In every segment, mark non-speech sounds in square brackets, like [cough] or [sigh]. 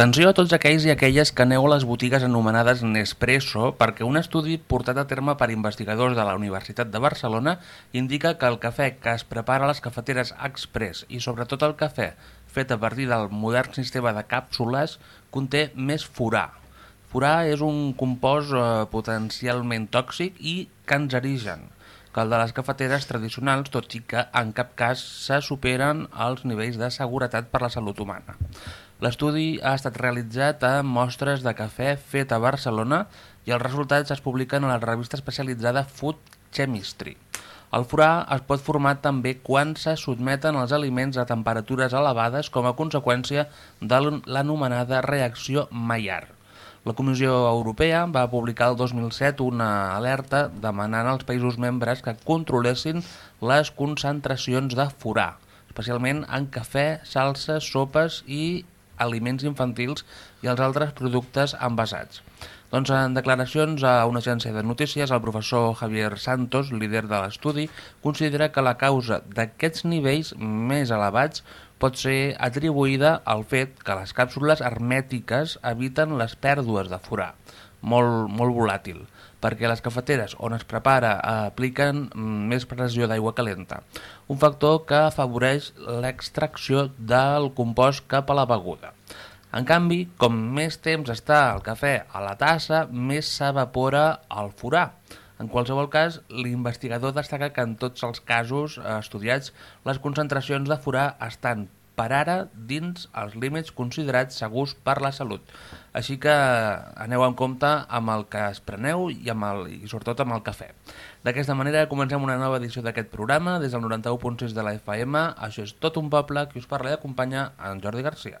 Atenció a tots aquells i aquelles que aneu a les botigues anomenades Nespresso perquè un estudi portat a terme per investigadors de la Universitat de Barcelona indica que el cafè que es prepara a les cafeteres Express i sobretot el cafè fet a partir del modern sistema de càpsules conté més furà. Furà és un compost eh, potencialment tòxic i cancerigen que el de les cafeteres tradicionals, tot i que en cap cas se superen els nivells de seguretat per la salut humana. L'estudi ha estat realitzat a mostres de cafè fet a Barcelona i els resultats es publiquen a la revista especialitzada Food Chemistry. El furà es pot formar també quan se sotmeten els aliments a temperatures elevades com a conseqüència de l'anomenada reacció Maillard. La Comissió Europea va publicar el 2007 una alerta demanant als països membres que controlessin les concentracions de furà, especialment en cafè, salses, sopes i aliments infantils i els altres productes envasats. Doncs en declaracions a una agència de notícies, el professor Javier Santos, líder de l'estudi, considera que la causa d'aquests nivells més elevats pot ser atribuïda al fet que les càpsules hermètiques eviten les pèrdues de forà, molt, molt volàtil, perquè les cafeteres on es prepara apliquen més pressió d'aigua calenta, un factor que afavoreix l'extracció del compost cap a la beguda. En canvi, com més temps està el cafè a la tassa, més s'evapora el forà. En qualsevol cas, l'investigador destaca que en tots els casos estudiats les concentracions de forà estan per ara dins els límits considerats segurs per la salut. Així que aneu en compte amb el que es preneu i, amb el, i sobretot amb el cafè. D'aquesta manera comencem una nova edició d'aquest programa des del 91.6 de la FM. Això és tot un poble que us parla i acompanya en Jordi Garcia.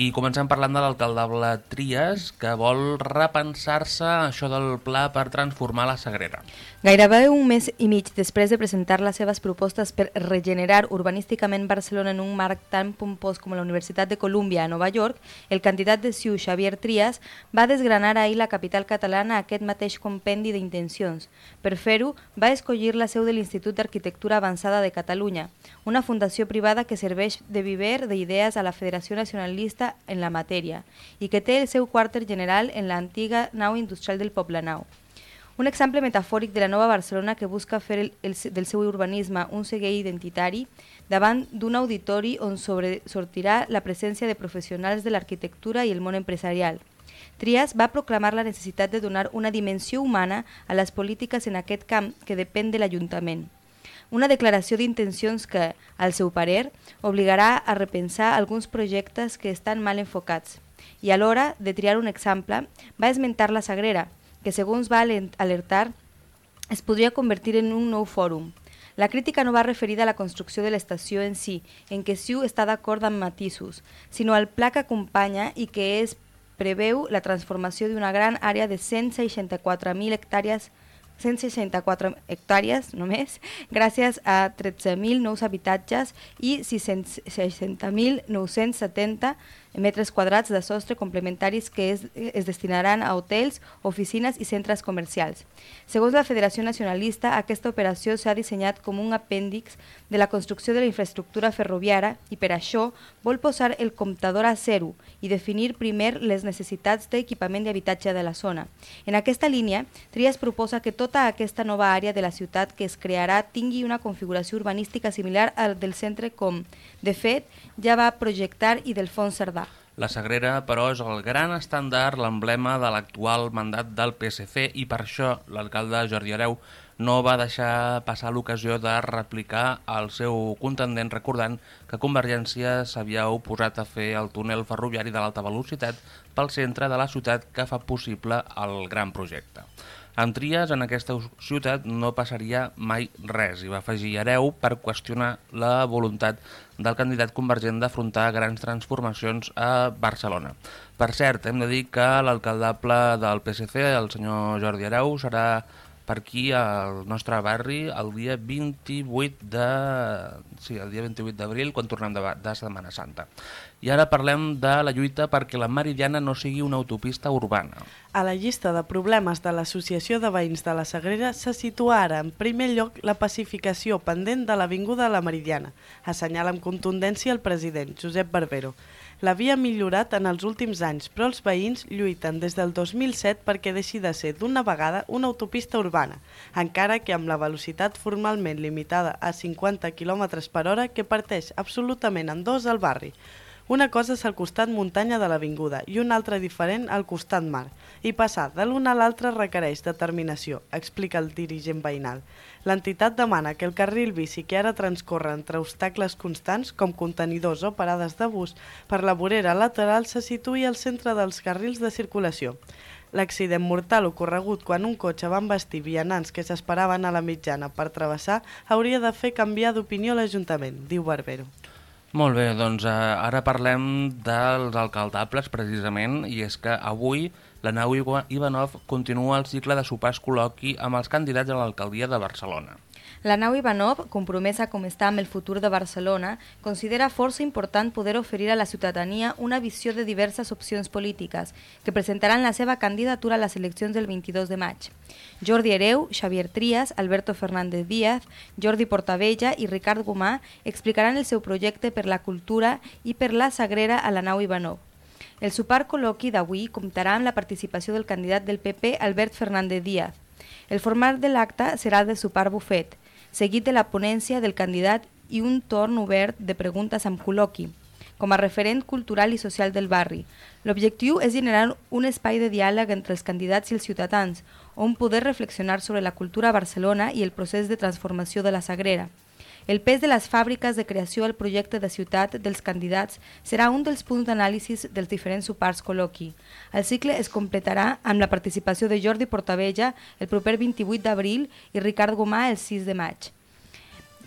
I comencem parlant de l'alcaldable Trias, que vol repensar-se això del pla per transformar la Sagrera. Gairebé un mes i mig després de presentar les seves propostes per regenerar urbanísticament Barcelona en un marc tan pompós com la Universitat de Colúmbia a Nova York, el candidat de CiU, Xavier Trias, va desgranar ahir la capital catalana aquest mateix compendi d'intencions. Per fer-ho, va escollir la seu de l'Institut d'Arquitectura Avançada de Catalunya, una fundació privada que serveix de viver d'idees a la Federació Nacionalista en la matèria i que té el seu quarter general en l'antiga nau industrial del Poblenou. Un exemple metafòric de la nova Barcelona que busca fer el, el, del seu urbanisme un seguer identitari davant d'un auditori on sobre, sortirà la presència de professionals de l'arquitectura i el món empresarial. Trias va proclamar la necessitat de donar una dimensió humana a les polítiques en aquest camp que depèn de l'Ajuntament. Una declaració d'intencions que, al seu parer, obligarà a repensar alguns projectes que estan mal enfocats. I a l'hora de triar un exemple, va esmentar la Sagrera, que segons va alertar es podria convertir en un nou fòrum. La crítica no va referida a la construcció de l'estació en si, en què Siu està d'acord amb matisos, sinó al pla que acompanya i que es preveu la transformació d'una gran àrea de 164.000 hectàrees 164 hectàrees només, gràcies a 13.000 nous habitatges i 660.970 metres quadrats de sostre complementaris que es, es destinaran a hotels, oficines i centres comercials. Segons la Federació Nacionalista, aquesta operació s'ha dissenyat com un apèndix de la construcció de la infraestructura ferroviària i per això vol posar el comptador a zero i definir primer les necessitats d'equipament d'habitatge de la zona. En aquesta línia, Trias proposa que tota aquesta nova àrea de la ciutat que es crearà tingui una configuració urbanística similar al del centre com, de fet, ja va projectar i del Fons Cerdà. La Sagrera, però, és el gran estàndard, l'emblema de l'actual mandat del PSC i per això l'alcalde Jordi Areu no va deixar passar l'ocasió de replicar el seu contendent recordant que Convergència s'havia oposat a fer el túnel ferroviari de l'alta velocitat pel centre de la ciutat que fa possible el gran projecte. Amb Trias, en aquesta ciutat no passaria mai res, i va afegir hereu per qüestionar la voluntat del candidat convergent d'afrontar grans transformacions a Barcelona. Per cert, hem de dir que l'alcaldable del PSC, el senyor Jordi Hereu, serà per aquí al nostre barri el dia 28 de... Sí, el dia 28 d'abril, quan tornem de, de Setmana Santa. I ara parlem de la lluita perquè la Meridiana no sigui una autopista urbana. A la llista de problemes de l'Associació de Veïns de la Sagrera se situa ara en primer lloc la pacificació pendent de l'Avinguda de la Meridiana, assenyala amb contundència el president, Josep Barbero. L'havia millorat en els últims anys, però els veïns lluiten des del 2007 perquè deixi de ser d'una vegada una autopista urbana, encara que amb la velocitat formalment limitada a 50 km per hora que parteix absolutament en dos al barri. Una cosa és el costat muntanya de l'avinguda i una altra diferent al costat mar. I passar de l'una a l'altra requereix determinació, explica el dirigent veïnal. L'entitat demana que el carril bici que ara transcorre entre obstacles constants, com contenidors o parades de bus, per la vorera lateral se situï al centre dels carrils de circulació. L'accident mortal ocorregut quan un cotxe va embestir vianants que s'esperaven a la mitjana per travessar hauria de fer canviar d'opinió l'Ajuntament, diu Barbero. Molt bé, doncs eh, ara parlem dels alcaldables precisament i és que avui la nau Ivanov continua el cicle de sopars col·loqui amb els candidats a l'alcaldia de Barcelona. La nau Ivanov, compromesa com està amb el futur de Barcelona, considera força important poder oferir a la ciutadania una visió de diverses opcions polítiques que presentaran la seva candidatura a les eleccions del 22 de maig. Jordi Hereu, Xavier Trias, Alberto Fernández Díaz, Jordi Portavella i Ricard Gomà explicaran el seu projecte per la cultura i per la Sagrera a la nau Ivanov. El sopar col·loqui d'avui comptarà amb la participació del candidat del PP, Albert Fernández Díaz. El format de l'acte serà de sopar bufet, seguit de la ponència del candidat i un torn obert de preguntes amb col·loqui, com a referent cultural i social del barri. L'objectiu és generar un espai de diàleg entre els candidats i els ciutadans, on poder reflexionar sobre la cultura a Barcelona i el procés de transformació de la Sagrera. El pes de les fàbriques de creació al projecte de ciutat dels candidats serà un dels punts d'anàlisi dels diferents supars col·loqui. El cicle es completarà amb la participació de Jordi Portavella el proper 28 d'abril i Ricard Gomà el 6 de maig.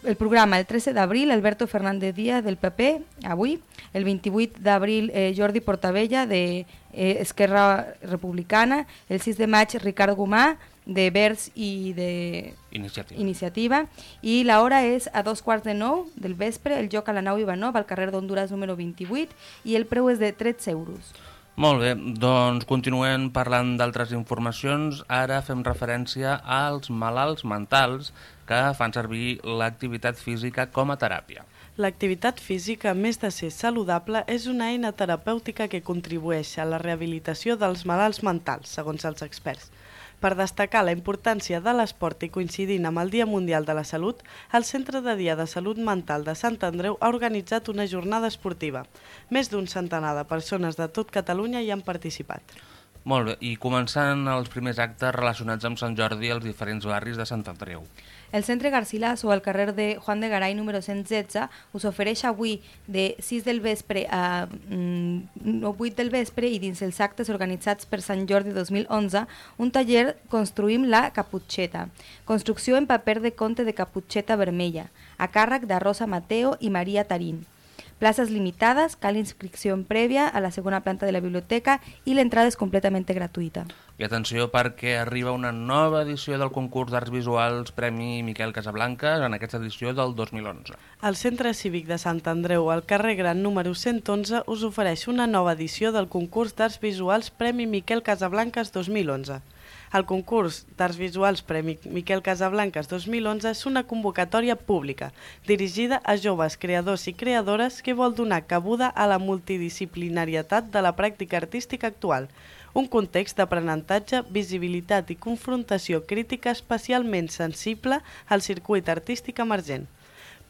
El programa el 13 d'abril, Alberto Fernández Díaz del PP, avui. El 28 d'abril, eh, Jordi Portavella de eh, Esquerra Republicana. El 6 de maig, Ricard Gomà de Verds i de Iniciativa. Iniciativa. I l'hora és a dos quarts de nou del vespre, el joc a la nau Ivanov, al carrer d'Honduras número 28, i el preu és de 13 euros. Molt bé, doncs continuem parlant d'altres informacions. Ara fem referència als malalts mentals que fan servir l'activitat física com a teràpia. L'activitat física, a més de ser saludable, és una eina terapèutica que contribueix a la rehabilitació dels malalts mentals, segons els experts. Per destacar la importància de l'esport i coincidint amb el Dia Mundial de la Salut, el Centre de Dia de Salut Mental de Sant Andreu ha organitzat una jornada esportiva. Més d'un centenar de persones de tot Catalunya hi han participat. Molt bé, i començant els primers actes relacionats amb Sant Jordi als diferents barris de Sant Andreu. El centre Garcilas o al carrer de Juan de Garay número 116 us ofereix avui de 6 del vespre a mm, 8 del vespre i dins els actes organitzats per Sant Jordi 2011 un taller Construïm la Caputxeta, construcció en paper de conte de caputxeta vermella, a càrrec de Rosa Mateo i Maria Tarín. Places limitades, cal inscripció prèvia a la segona planta de la biblioteca i l'entrada és completament gratuïta. I atenció perquè arriba una nova edició del concurs d'arts visuals Premi Miquel Casablanca en aquesta edició del 2011. El Centre Cívic de Sant Andreu, al carrer Gran número 111, us ofereix una nova edició del concurs d'arts visuals Premi Miquel Casablanques 2011. El concurs d'Arts Visuals Premi Miquel Casablanques 2011 és una convocatòria pública dirigida a joves creadors i creadores que vol donar cabuda a la multidisciplinarietat de la pràctica artística actual, un context d'aprenentatge, visibilitat i confrontació crítica especialment sensible al circuit artístic emergent.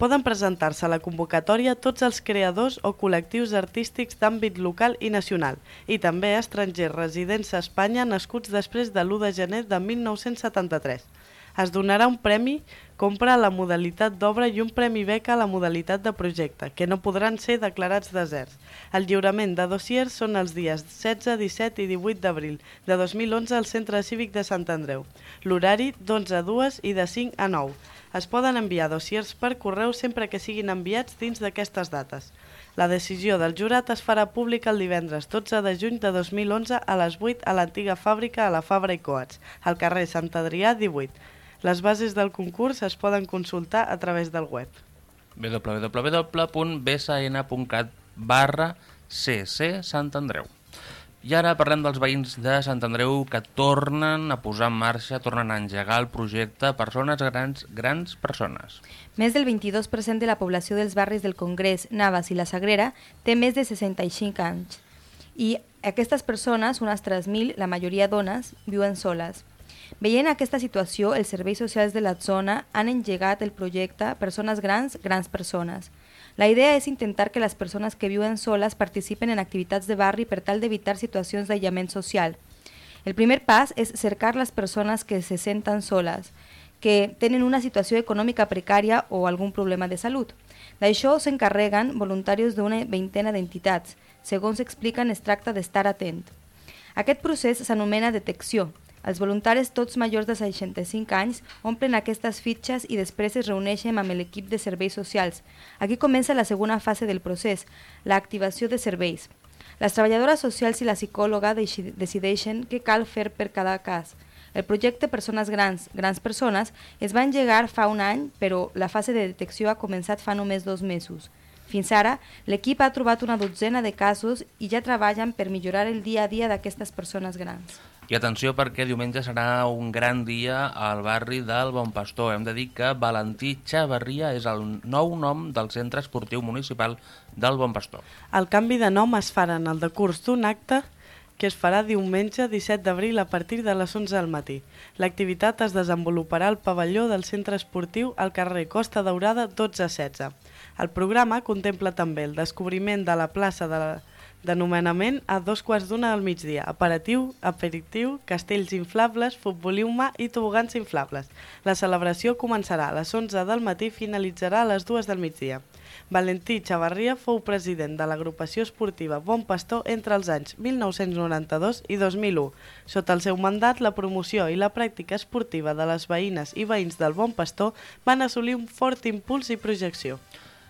Poden presentar-se a la convocatòria tots els creadors o col·lectius artístics d'àmbit local i nacional i també estrangers residents a Espanya nascuts després de l'1 de gener de 1973. Es donarà un premi compra a la modalitat d'obra i un premi beca a la modalitat de projecte, que no podran ser declarats deserts. El lliurament de dossiers són els dies 16, 17 i 18 d'abril de 2011 al Centre Cívic de Sant Andreu. L'horari d'11 a 2 i de 5 a 9. Es poden enviar dossiers per correu sempre que siguin enviats dins d'aquestes dates. La decisió del jurat es farà pública el divendres 12 de juny de 2011 a les 8 a l'antiga fàbrica a la Fabra i Coats, al carrer Sant Adrià 18. Les bases del concurs es poden consultar a través del web. www.bsn.cat barra cc Sant Andreu. I ara parlem dels veïns de Sant Andreu que tornen a posar en marxa, tornen a engegar el projecte Persones Grans, Grans Persones. Més del 22% de la població dels barris del Congrés, Navas i la Sagrera té més de 65 anys. I aquestes persones, unes 3.000, la majoria dones, viuen soles. Veient aquesta situació, els serveis socials de la zona han engegat el projecte Persones Grans, Grans Persones. La idea és intentar que les persones que viuen soles participen en activitats de barri per tal d'evitar situacions d'aïllament social. El primer pas és cercar les persones que se senten soles, que tenen una situació econòmica precària o algun problema de salut. D'això s'encarreguen voluntaris d'una veintena d'entitats. Segons expliquen, es tracta d'estar atent. Aquest procés s'anomena detecció, els voluntaris, tots majors de 65 anys, omplen aquestes fitxes i després es reuneixen amb l'equip de serveis socials. Aquí comença la segona fase del procés, l'activació de serveis. Les treballadores socials i la psicòloga decideixen què cal fer per cada cas. El projecte Persones Grans, Grans Persones es va engegar fa un any, però la fase de detecció ha començat fa només dos mesos. Fins ara, l'equip ha trobat una dotzena de casos i ja treballen per millorar el dia a dia d'aquestes persones grans. I atenció perquè diumenge serà un gran dia al barri del Bon Pastor. Hem de dir que Valentí Xavarria és el nou nom del centre esportiu municipal del Bon Pastor. El canvi de nom es farà en el decurs d'un acte que es farà diumenge 17 d'abril a partir de les 11 del matí. L'activitat es desenvoluparà al pavelló del centre esportiu al carrer Costa Daurada 12-16. El programa contempla també el descobriment de la plaça de la d'anomenament a dos quarts d'una del migdia, aperitiu, aperitiu, castells inflables, futbolisme i tobogans inflables. La celebració començarà a les 11 del matí i finalitzarà a les 2 del migdia. Valentí Xavarria fou president de l'agrupació esportiva Bon Pastor entre els anys 1992 i 2001. Sota el seu mandat, la promoció i la pràctica esportiva de les veïnes i veïns del Bon Pastor van assolir un fort impuls i projecció.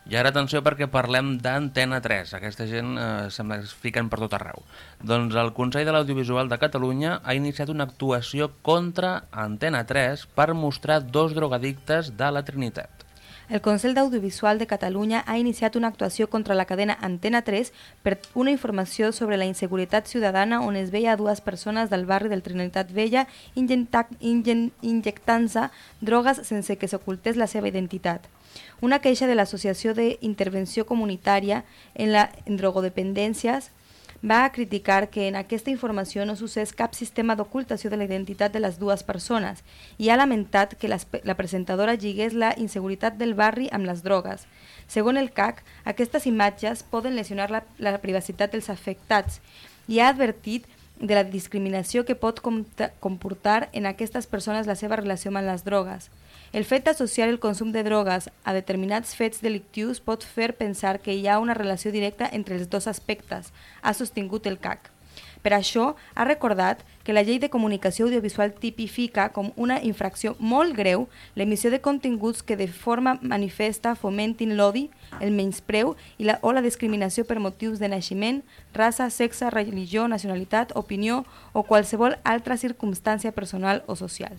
I ara atenció perquè parlem d'Antena 3. Aquesta gent eh, sembla que es fiquen per tot arreu. Doncs el Consell de l'Audiovisual de Catalunya ha iniciat una actuació contra Antena 3 per mostrar dos drogadictes de la Trinitat. El Consell d'Audiovisual de Catalunya ha iniciat una actuació contra la cadena Antena 3 per una informació sobre la inseguretat ciutadana on es veia dues persones del barri del Trinitat Vella injectant-se drogues sense que s'ocultés la seva identitat. Una queixa de l'Associació d'Intervenció Comunitària en, la, en Drogodependències va criticar que en aquesta informació no s'usés cap sistema d'ocultació de la identitat de les dues persones i ha lamentat que les, la presentadora lligués la inseguretat del barri amb les drogues. Segons el CAC, aquestes imatges poden lesionar la, la privacitat dels afectats i ha advertit de la discriminació que pot comportar en aquestes persones la seva relació amb les drogues. El fet d'associar el consum de drogues a determinats fets delictius pot fer pensar que hi ha una relació directa entre els dos aspectes, ha sostingut el CAC. Per això, ha recordat que la llei de comunicació audiovisual tipifica com una infracció molt greu l'emissió de continguts que de forma manifesta fomentin l'odi, el menyspreu i la, o la discriminació per motius de naixement, raça, sexe, religió, nacionalitat, opinió o qualsevol altra circumstància personal o social.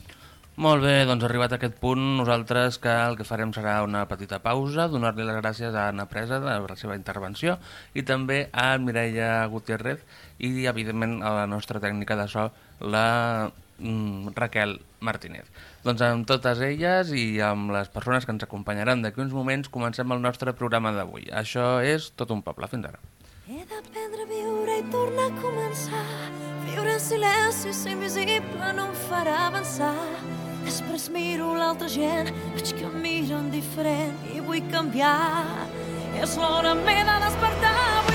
Molt bé, doncs arribat a aquest punt, nosaltres que el que farem serà una petita pausa, donar-li les gràcies a Anna Presa de la seva intervenció i també a Mireia Gutiérrez i, evidentment, a la nostra tècnica de so, la mm, Raquel Martínez. Doncs amb totes elles i amb les persones que ens acompanyaran d'aquí uns moments comencem el nostre programa d'avui. Això és Tot un poble. Fins ara. He d'aprendre a viure i tornar a començar Viure en silenci, ser invisible no em farà avançar Després miro l'altra gent, veig que em miren diferent i vull canviar. És l'hora, m'he de despertar, vull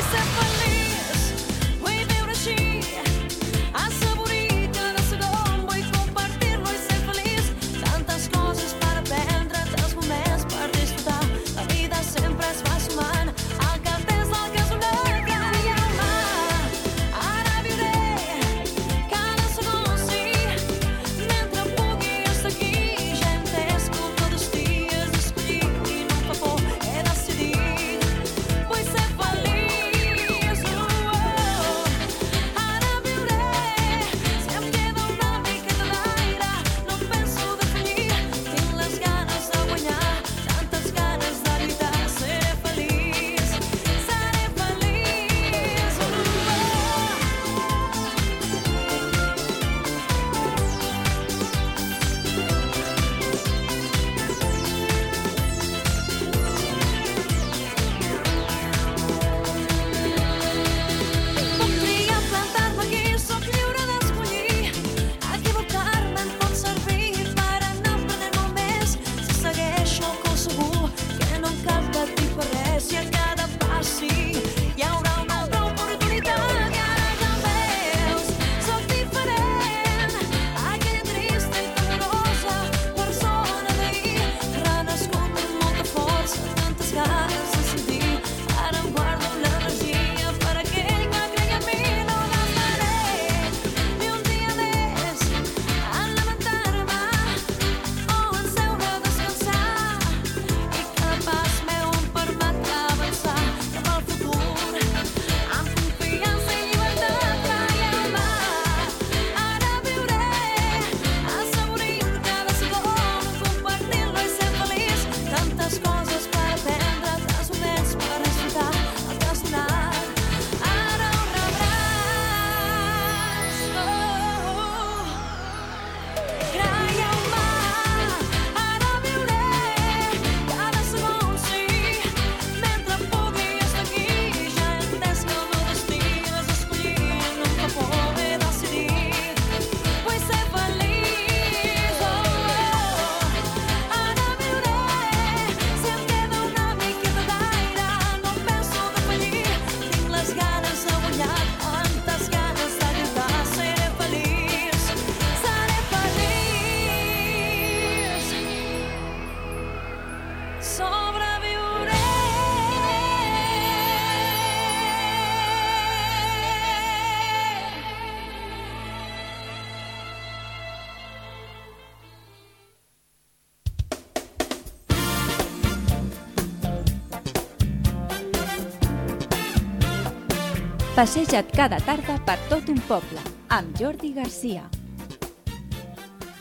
Passeja't cada tarda per tot un poble, amb Jordi Garcia.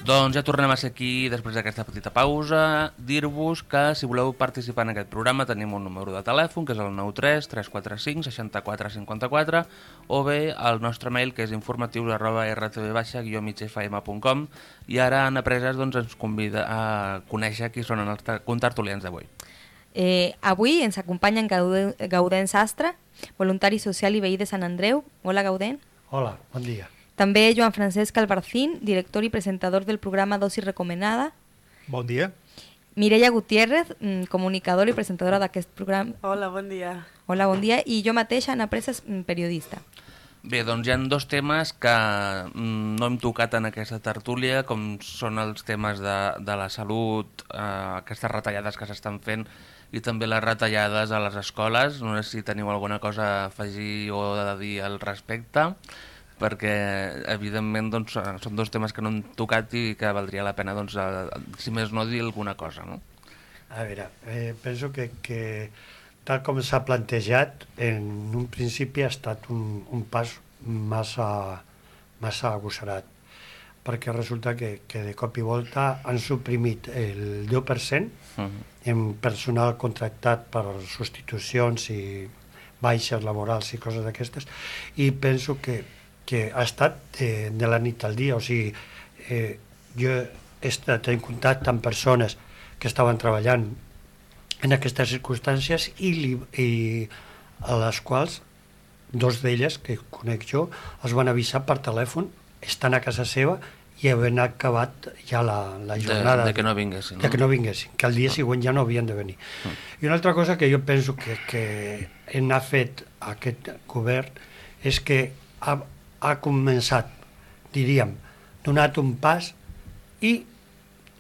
Doncs ja tornem a ser aquí després d'aquesta petita pausa. Dir-vos que si voleu participar en aquest programa tenim un número de telèfon que és el 93 345 64 54 o bé el nostre mail que és informatius arroba rtv-migfm.com i ara Anna Preses doncs, ens convida a conèixer qui són els contertulians d'avui. Eh, avui ens acompanya en Gauden, Gaudent Sastre, voluntari social i veí de Sant Andreu. Hola, Gaudent. Hola, bon dia. També Joan Francesc Albarcín, director i presentador del programa Dosi Recomenada. Bon dia. Mireia Gutiérrez, mm, comunicadora i presentadora d'aquest programa. Hola, bon dia. Hola, bon dia. I jo mateixa, Ana Preses, mm, periodista. Bé, doncs hi ha dos temes que mm, no hem tocat en aquesta tertúlia, com són els temes de, de la salut, eh, aquestes retallades que s'estan fent i també les retallades a les escoles. No sé si teniu alguna cosa a afegir o a dir al respecte, perquè evidentment doncs, són dos temes que no hem tocat i que valdria la pena, doncs, si més no, dir alguna cosa. No? A veure, eh, penso que, que tal com s'ha plantejat, en un principi ha estat un, un pas massa, massa agossarat perquè resulta que, que de cop i volta han suprimit el 10% uh -huh. en personal contractat per substitucions i baixes laborals i coses d'aquestes i penso que, que ha estat de, de la nit al dia, o sigui, eh, jo he estat en contacte amb persones que estaven treballant en aquestes circumstàncies i, li, i a les quals dos d'elles, que conec jo, els van avisar per telèfon, estan a casa seva i havent acabat ja la, la jornada... De, de que no vinguessin. No? De que no vinguessin, que el dia següent ja no havien de venir. Mm. I una altra cosa que jo penso que, que n'ha fet aquest govern és que ha, ha començat, diríem, donat un pas i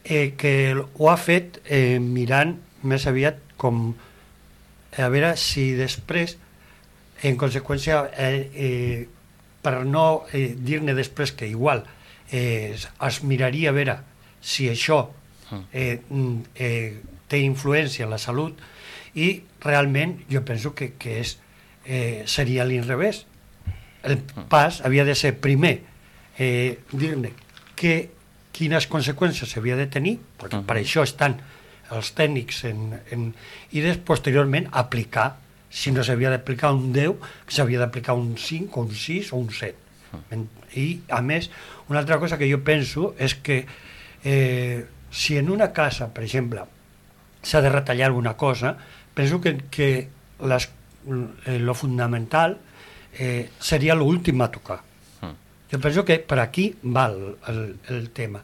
eh, que ho ha fet eh, mirant més aviat com a veure si després, en conseqüència, eh, eh, per no eh, dir-ne després que igual eh, es miraria a veure si això hmm. eh, mm, eh, té influència en la salut i realment jo penso que, que és, eh, seria l'inrevés. El hmm. pas havia de ser primer eh, dir-ne que, quines conseqüències s'havia de tenir, perquè uh -huh. per hmm. això estan els tècnics en, en, i després posteriorment aplicar si no s'havia d'aplicar un 10, s'havia d'aplicar un 5 o un 6 o un 7. I, a més, una altra cosa que jo penso és que eh, si en una casa, per exemple, s'ha de retallar alguna cosa, penso que, que les, eh, lo fundamental eh, seria l'últim a tocar. Mm. Jo penso que per aquí va el, el, el tema,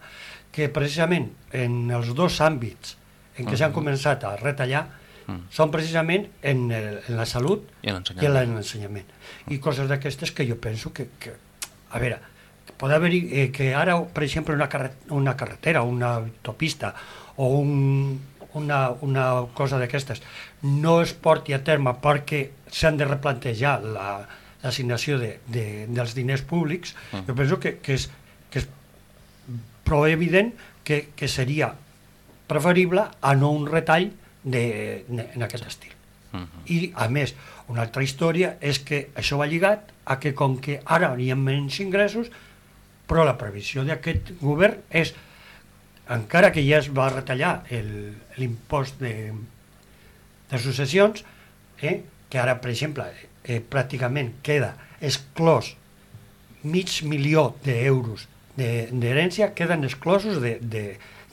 que precisament en els dos àmbits en què s'han mm. començat a retallar mm. són precisament en, el, en la salut i en l'ensenyament. I coses d'aquestes que jo penso que, que a veure, pot haver-hi eh, que ara, per exemple, una, carret una carretera, una autopista o un, una, una cosa d'aquestes no es porti a terme perquè s'han de replantejar l'assignació la, de, de, dels diners públics, -huh. jo penso que, que, és, que és prou evident que, que seria preferible a no un retall de, de, en aquest estil. Uh -huh. I, a més, una altra història és que això va lligat a que com que ara hi ha menys ingressos, però la previsió d'aquest govern és, encara que ja es va retallar l'impost de, de successions, eh, que ara, per exemple, eh, pràcticament queda exclòs mig milió d'euros d'herència, de, queden exclosos de, de,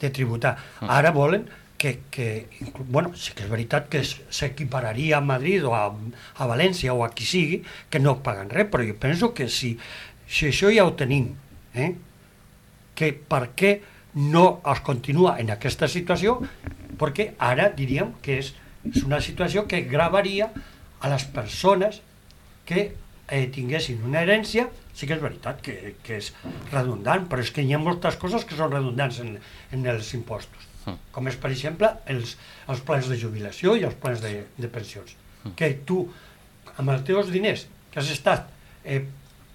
de tributar. Mm. Ara volen que, que bueno, sí que és veritat que s'equipararia a Madrid o a, a València o a qui sigui, que no paguen res, però jo penso que si, si això ja ho tenim eh? que per què no es continua en aquesta situació, perquè ara diríem que és, és una situació que gravaria a les persones que eh, tinguessin una herència, sí que és veritat que, que és redundant, però és que hi ha moltes coses que són redundants en, en els impostos. Com és, per exemple, els, els plans de jubilació i els plans de, de pensions. Que tu, amb els teus diners que has estat eh,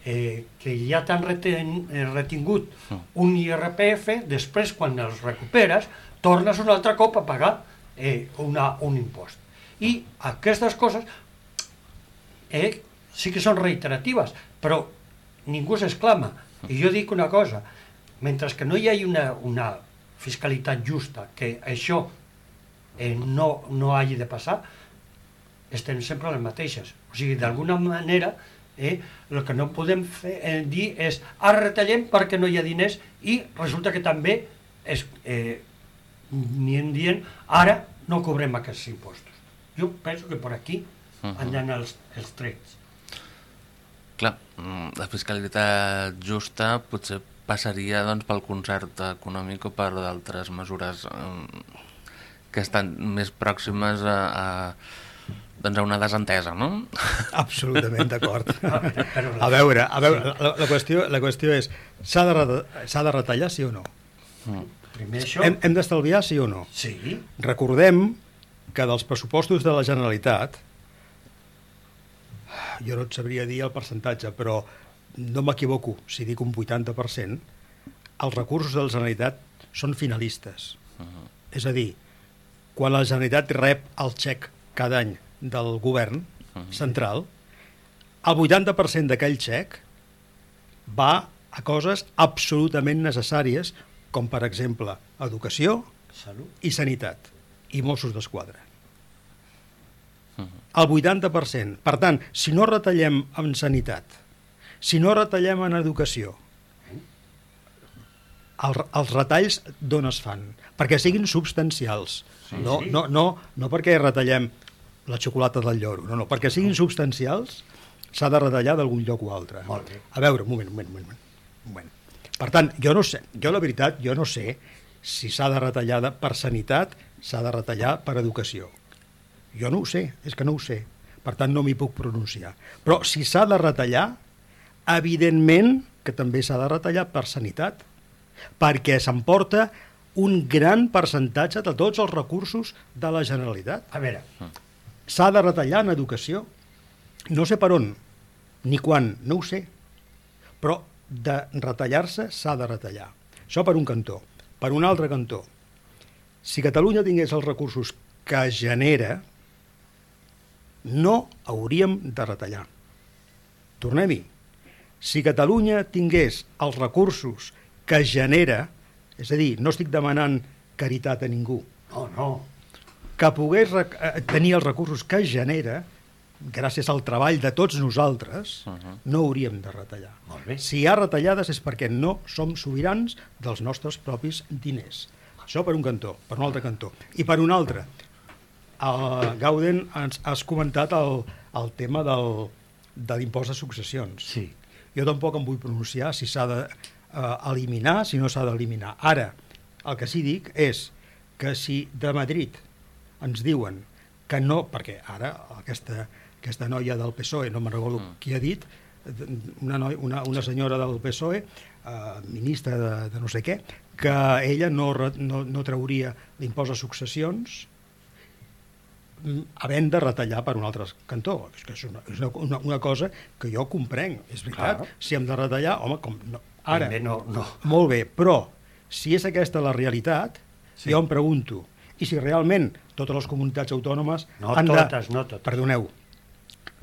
eh, que ja t'han reten, eh, retingut un IRPF, després quan els recuperes tornes un altre cop a pagar eh, una, un impost. I aquestes coses eh, sí que són reiteratives, però ningú s'exclama. I jo dic una cosa, mentre que no hi hagi una, una fiscalitat justa, que això eh, no, no hagi de passar, estem sempre les mateixes. O sigui, d'alguna manera, eh, el que no podem fer, eh, dir és ara retallem perquè no hi ha diners i resulta que també és, eh, anem dient ara no cobrem aquests impostos. Jo penso que per aquí uh -huh. els, els trets. Clar, mm, la fiscalitat justa potser passaria doncs, pel concert econòmic o per d'altres mesures eh, que estan més pròximes a, a, doncs a una desentesa, no? Absolutament d'acord. [laughs] A veure, però la- A veure, a veure la, la, qüestió, la qüestió és, s'ha de, de retallar sí o no? Primer això... Hem, hem d'estalviar sí o no? Sí, Recordem que dels pressupostos de la Generalitat, jo no et sabria dir el percentatge, però no m'equivoco si dic un 80%, els recursos de la Generalitat són finalistes. És a dir, quan la Generalitat rep el xec cada any del govern central, el 80% d'aquell xec va a coses absolutament necessàries, com per exemple educació salut. i sanitat i Mossos d'Esquadra. El 80%. Per tant, si no retallem en sanitat, si no retallem en educació, el, els retalls d'on es fan? Perquè siguin substancials. Sí, no, sí. no, no, no perquè retallem la xocolata del lloro, no, no, perquè siguin substancials s'ha de retallar d'algun lloc o altre. Molt bé. A veure, un moment, un moment, un moment. Un moment. Per tant, jo no sé, jo la veritat, jo no sé si s'ha de retallar per sanitat, s'ha de retallar per educació. Jo no ho sé, és que no ho sé. Per tant, no m'hi puc pronunciar. Però si s'ha de retallar, evidentment que també s'ha de retallar per sanitat, perquè s'emporta un gran percentatge de tots els recursos de la Generalitat. A veure, S'ha de retallar en educació. No sé per on, ni quan, no ho sé. Però de retallar-se s'ha de retallar. Això per un cantó. Per un altre cantó, si Catalunya tingués els recursos que genera, no hauríem de retallar. Tornem-hi. Si Catalunya tingués els recursos que genera, és a dir, no estic demanant caritat a ningú, no, no, que pogués eh, tenir els recursos que genera, gràcies al treball de tots nosaltres, uh -huh. no hauríem de retallar. Molt bé. Si hi ha retallades és perquè no som sobirans dels nostres propis diners. Això per un cantó, per un altre cantó. I per un altre, el Gauden ens has comentat el, el tema del, de l'impost de successions. sí. Jo tampoc em vull pronunciar si s'ha d'eliminar, si no s'ha d'eliminar. Ara, el que sí dic és que si de Madrid ens diuen que no, perquè ara aquesta, aquesta noia del PSOE, no me'n recordo mm. qui ha dit, una, noi, una, una senyora del PSOE, eh, ministra de, de no sé què, que ella no, no, no trauria l'impost de successions havent de retallar per un altre cantó. És que és una, és una, una, una cosa que jo comprenc, és veritat. Clar. Si hem de retallar, home, com, no. ara, També no, no. molt bé, però si és aquesta la realitat, Sí. sí. jo em pregunto, i si realment totes les comunitats autònomes No han totes, de... no totes. Perdoneu,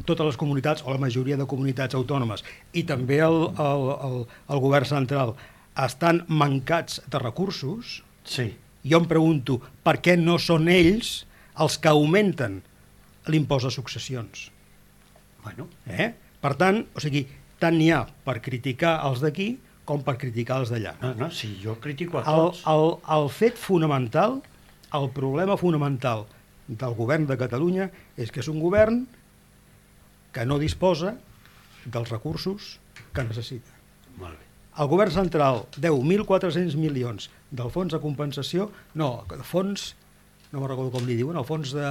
totes les comunitats, o la majoria de comunitats autònomes, i també el, el, el, el govern central, estan mancats de recursos, Sí, jo em pregunto per què no són ells els que augmenten l'impost de successions. bueno, Eh? Per tant, o sigui, tant n'hi ha per criticar els d'aquí com per criticar els d'allà. no, no, sí, jo critico a El, tots. el, el fet fonamental, el problema fonamental del govern de Catalunya és que és un govern que no disposa dels recursos que necessita. Molt bé. El govern central deu 1.400 milions del fons de compensació, no, fons, no me'n recordo com li diuen, el fons de...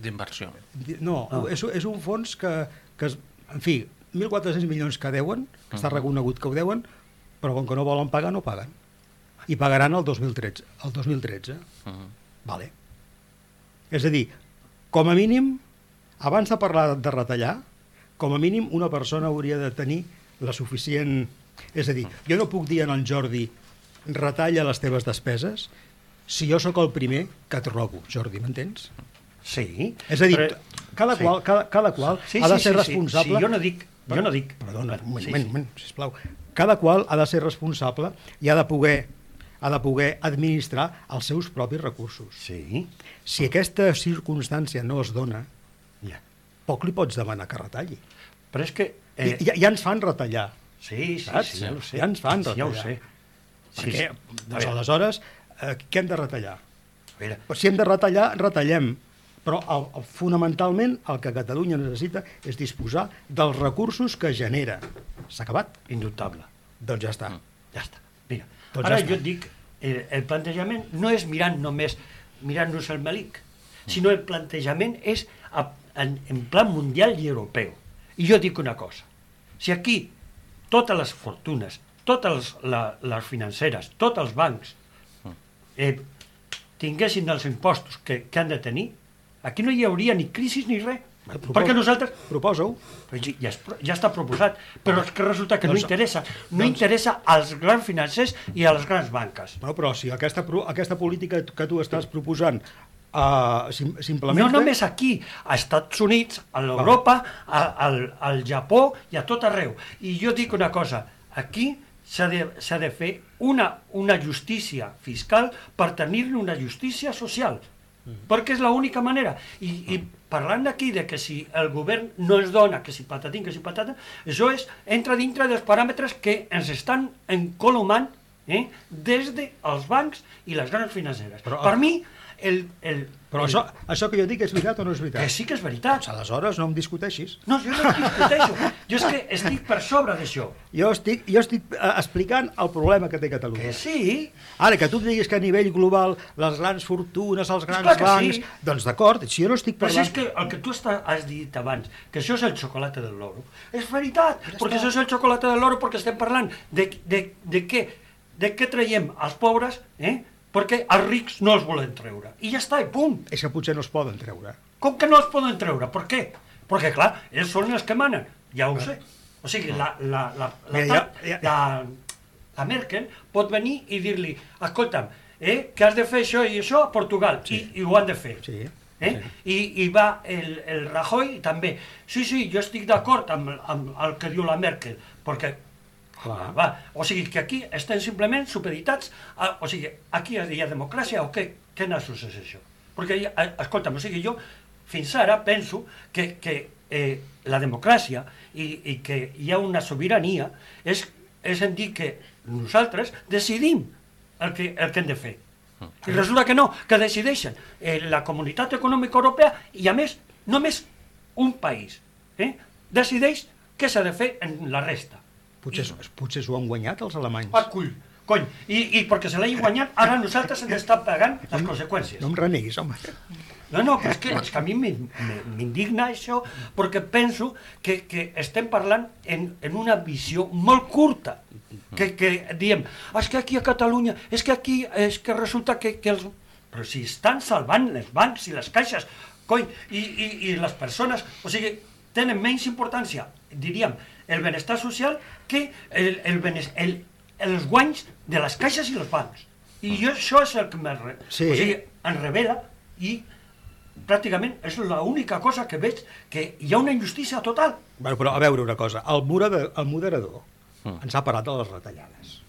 D'inversió. di- No, Ah. és, és un fons que, que es, en fi, 1.400 milions que deuen, que està reconegut que ho deuen, però com que no volen pagar, no paguen. i pagaran el 2013. El 2013. Uh -huh. Vale. És a dir, com a mínim, abans de parlar de retallar, com a mínim una persona hauria de tenir la suficient... És a dir, jo no puc dir en Jordi retalla les teves despeses si jo sóc el primer que et robo, Jordi, m'entens? Sí. És a dir, però- cada, sí. qual, cada, cada qual Sí, ha de sí, ser sí, responsable... Sí, jo no dic... Jo no dic... Perdona, un moment, Sí, un moment, sí. un moment, sisplau. Cada qual ha de ser responsable i ha de poder ha de poder administrar els seus propis recursos. Sí, Si aquesta circumstància no es dona, ja. poc li pots demanar que retalli. Però és que... Eh, ja, ja ens fan retallar, Sí, sí, saps? sí, ja ho sé. Ja ens fan sí, ja ho retallar. sé. Sí, perquè sí. doncs, A veure, aleshores eh, què hem de retallar? a veure, Però si hem de retallar, retallem. Però el, el, fonamentalment el que Catalunya necessita és disposar dels recursos que genera. S'ha acabat? indubtable. Doncs ja està. Ja està. Mira, Doncs ara ja està. jo et dic, el, el plantejament no és mirant només, mirant-nos el melic, sinó el plantejament és a, en, en plan mundial i europeu. I jo dic una cosa, si aquí totes les fortunes, totes les, la, les financeres, tots els bancs eh, tinguessin els impostos que, que han de tenir, aquí no hi hauria ni crisi ni res. proposa. Perquè nosaltres Proposa-ho. però ja, és, ja està proposat, però és que resulta que no Doncs- interessa. No doncs- interessa als grans financers i a les grans banques. Bueno, però si aquesta, aquesta política que tu estàs proposant uh, sim, simplement... No només aquí, a Estats Units, a l'Europa, al, al Japó i a tot arreu. I jo dic una cosa, aquí s'ha de, de fer una, una justícia fiscal per tenir una justícia social, perquè és l'única manera. I, I parlant d'aquí de que si el govern no es dona, que si patatín, que si patata, això és, entra dintre dels paràmetres que ens estan encolomant eh, des dels bancs i les grans financeres. Però- per mi, el, el, Però el, això, això que jo dic és veritat o no és veritat? que sí que és veritat. Doncs aleshores no em discuteixis. No, jo no discuteixo. Jo és que estic per sobre d'això. Jo estic, jo estic eh, explicant el problema que té Catalunya. Que sí, Ara, que tu diguis que a nivell global les grans fortunes, els grans bancs... sí. Doncs d'acord, si jo no estic però si parlant... és que el que tu està, has dit abans, que això és el xocolata del loro, és veritat, perquè això és el xocolata del loro perquè estem parlant de, de, de què? De què traiem als pobres, eh? Perquè els rics no els volen treure. I ja està, i punt. És que potser no es poden treure. Com que no els poden treure? Per què? Perquè, clar, ells són els que manen, ja ho sé. O sigui, la, la, la, la, ja- ja- la, la Merkel pot venir i dir-li, escolta'm, eh, que has de fer això i això a Portugal, sí. i, i ho han de fer. Sí, Eh? I, I va el, el Rajoy també. Sí, sí, jo estic d'acord amb, amb el que diu la Merkel, perquè Clar. va, o sigui que aquí estem simplement supeditats, a, o sigui, aquí hi ha democràcia o què, què nassos és això? Perquè, ha- escolta'm, o sigui, jo fins ara penso que, que eh, la democràcia i, i que hi ha una sobirania és, és en dir que nosaltres decidim el que, el que hem de fer. I resulta que no, que decideixen eh, la Comunitat Econòmica Europea i, a més, només un país eh, decideix què s'ha de fer en la resta. Potser, I, potser s'ho han guanyat els alemanys. ah, cull, cony, i, i perquè se l'hagin guanyat, ara nosaltres hem d'estar pagant les conseqüències. No em reneguis, home. No, no, però és que, és que a mi m'in- m'indigna això perquè penso que, que estem parlant en, en una visió molt curta. Que, que diem, "Ah, és que aquí a Catalunya, és que aquí, és que resulta que, que els... Però si estan salvant els bancs i les caixes, coi, i, i, i les persones, o sigui, tenen menys importància, diríem, el benestar social que el, el, benes, el, els guanys de les caixes i els bancs. I jo això és el que me, re, Sí. o sigui, em revela i pràcticament és l'única cosa que veig que hi ha una injustícia total. Bueno, però a veure una cosa, el, moderador, el moderador ens ha parlat de les retallades.